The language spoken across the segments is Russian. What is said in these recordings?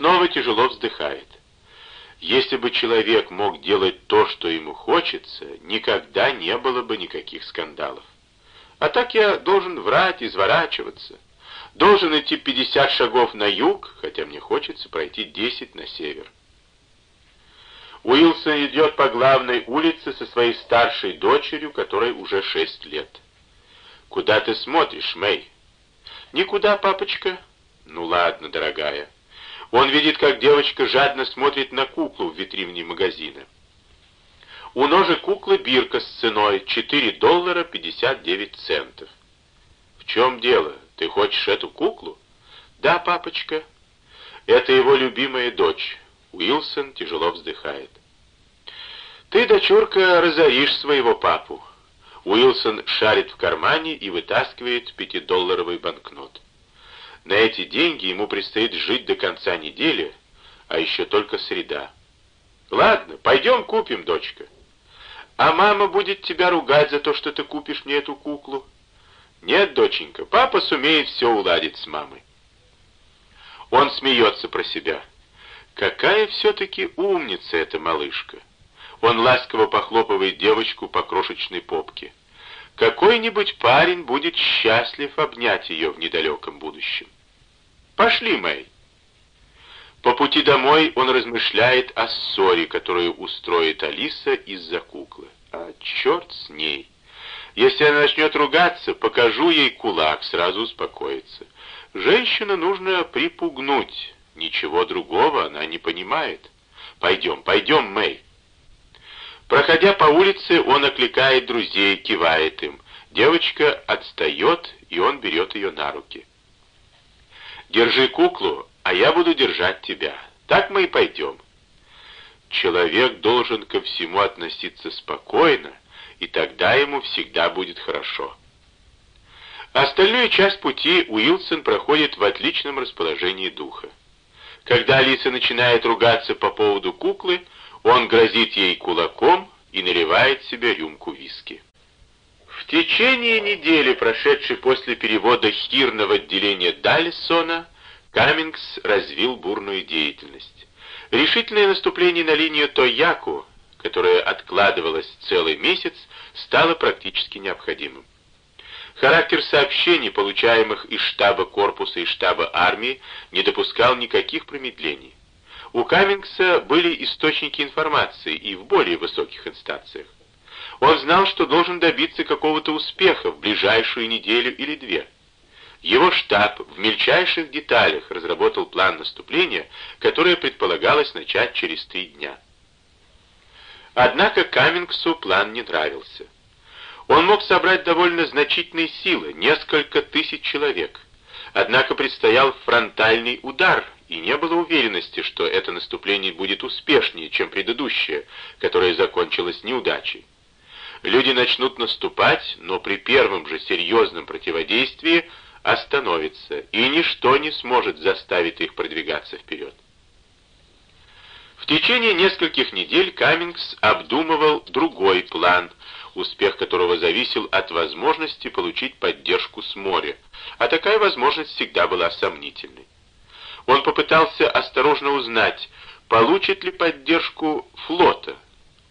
снова тяжело вздыхает. Если бы человек мог делать то, что ему хочется, никогда не было бы никаких скандалов. А так я должен врать, изворачиваться. Должен идти 50 шагов на юг, хотя мне хочется пройти 10 на север. Уилсон идет по главной улице со своей старшей дочерью, которой уже 6 лет. «Куда ты смотришь, Мэй?» «Никуда, папочка». «Ну ладно, дорогая». Он видит, как девочка жадно смотрит на куклу в витрине магазина. У ножек куклы бирка с ценой 4 доллара 59 центов. В чем дело? Ты хочешь эту куклу? Да, папочка. Это его любимая дочь. Уилсон тяжело вздыхает. Ты, дочурка, разоришь своего папу. Уилсон шарит в кармане и вытаскивает пятидолларовый банкнот. На эти деньги ему предстоит жить до конца недели, а еще только среда. Ладно, пойдем купим, дочка. А мама будет тебя ругать за то, что ты купишь мне эту куклу? Нет, доченька, папа сумеет все уладить с мамой. Он смеется про себя. Какая все-таки умница эта малышка. Он ласково похлопывает девочку по крошечной попке. Какой-нибудь парень будет счастлив обнять ее в недалеком будущем. Пошли, Мэй. По пути домой он размышляет о ссоре, которую устроит Алиса из-за куклы. А черт с ней. Если она начнет ругаться, покажу ей кулак, сразу успокоится. Женщину нужно припугнуть. Ничего другого она не понимает. Пойдем, пойдем, Мэй. Проходя по улице, он окликает друзей, кивает им. Девочка отстает, и он берет ее на руки. «Держи куклу, а я буду держать тебя. Так мы и пойдем». Человек должен ко всему относиться спокойно, и тогда ему всегда будет хорошо. Остальную часть пути Уилсон проходит в отличном расположении духа. Когда Алиса начинает ругаться по поводу куклы, он грозит ей кулаком и наливает себе рюмку виски. В течение недели, прошедшей после перевода Хирна в отделение Даллисона, Каммингс развил бурную деятельность. Решительное наступление на линию Тояку, которое откладывалось целый месяц, стало практически необходимым. Характер сообщений, получаемых из штаба корпуса и штаба армии, не допускал никаких промедлений. У Каммингса были источники информации и в более высоких инстанциях. Он знал, что должен добиться какого-то успеха в ближайшую неделю или две. Его штаб в мельчайших деталях разработал план наступления, которое предполагалось начать через три дня. Однако Каммингсу план не нравился. Он мог собрать довольно значительные силы, несколько тысяч человек. Однако предстоял фронтальный удар, и не было уверенности, что это наступление будет успешнее, чем предыдущее, которое закончилось неудачей. Люди начнут наступать, но при первом же серьезном противодействии остановится, и ничто не сможет заставить их продвигаться вперед. В течение нескольких недель Каммингс обдумывал другой план, успех которого зависел от возможности получить поддержку с моря, а такая возможность всегда была сомнительной. Он попытался осторожно узнать, получит ли поддержку флота,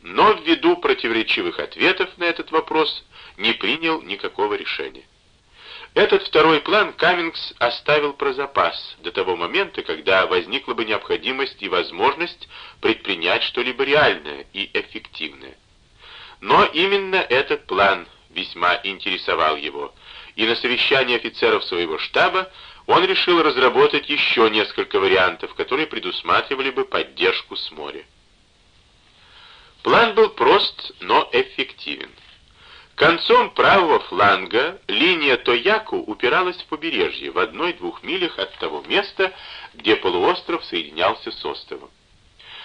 но ввиду противоречивых ответов на этот вопрос не принял никакого решения. Этот второй план Каммингс оставил про запас до того момента, когда возникла бы необходимость и возможность предпринять что-либо реальное и эффективное. Но именно этот план весьма интересовал его, и на совещании офицеров своего штаба он решил разработать еще несколько вариантов, которые предусматривали бы поддержку с моря. План был прост, но эффективен. Концом правого фланга линия Тояку упиралась в побережье в одной-двух милях от того места, где полуостров соединялся с островом.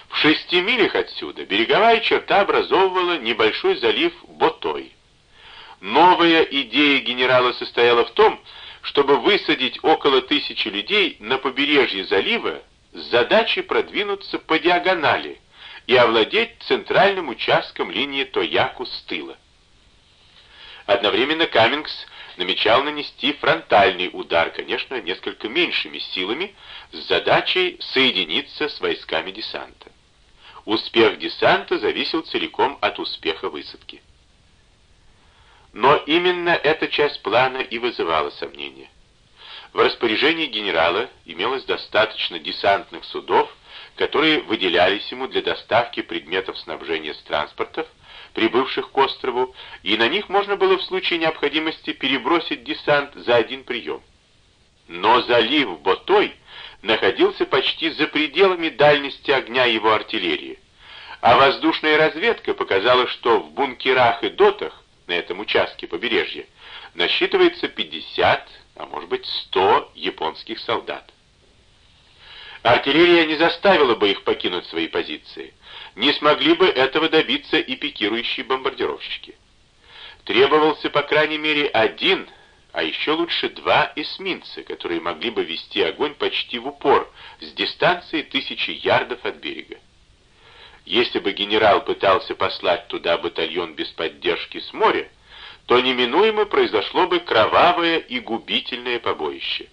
В шести милях отсюда береговая черта образовывала небольшой залив Ботой. Новая идея генерала состояла в том, чтобы высадить около тысячи людей на побережье залива с задачей продвинуться по диагонали и овладеть центральным участком линии Тояку с тыла. Одновременно Каммингс намечал нанести фронтальный удар, конечно, несколько меньшими силами, с задачей соединиться с войсками десанта. Успех десанта зависел целиком от успеха высадки. Но именно эта часть плана и вызывала сомнения. В распоряжении генерала имелось достаточно десантных судов, которые выделялись ему для доставки предметов снабжения с транспортов, прибывших к острову, и на них можно было в случае необходимости перебросить десант за один прием. Но залив Ботой находился почти за пределами дальности огня его артиллерии, а воздушная разведка показала, что в бункерах и дотах на этом участке побережья насчитывается 50, а может быть 100 японских солдат. Артиллерия не заставила бы их покинуть свои позиции. Не смогли бы этого добиться и пикирующие бомбардировщики. Требовался, по крайней мере, один, а еще лучше два эсминца, которые могли бы вести огонь почти в упор, с дистанции тысячи ярдов от берега. Если бы генерал пытался послать туда батальон без поддержки с моря, то неминуемо произошло бы кровавое и губительное побоище.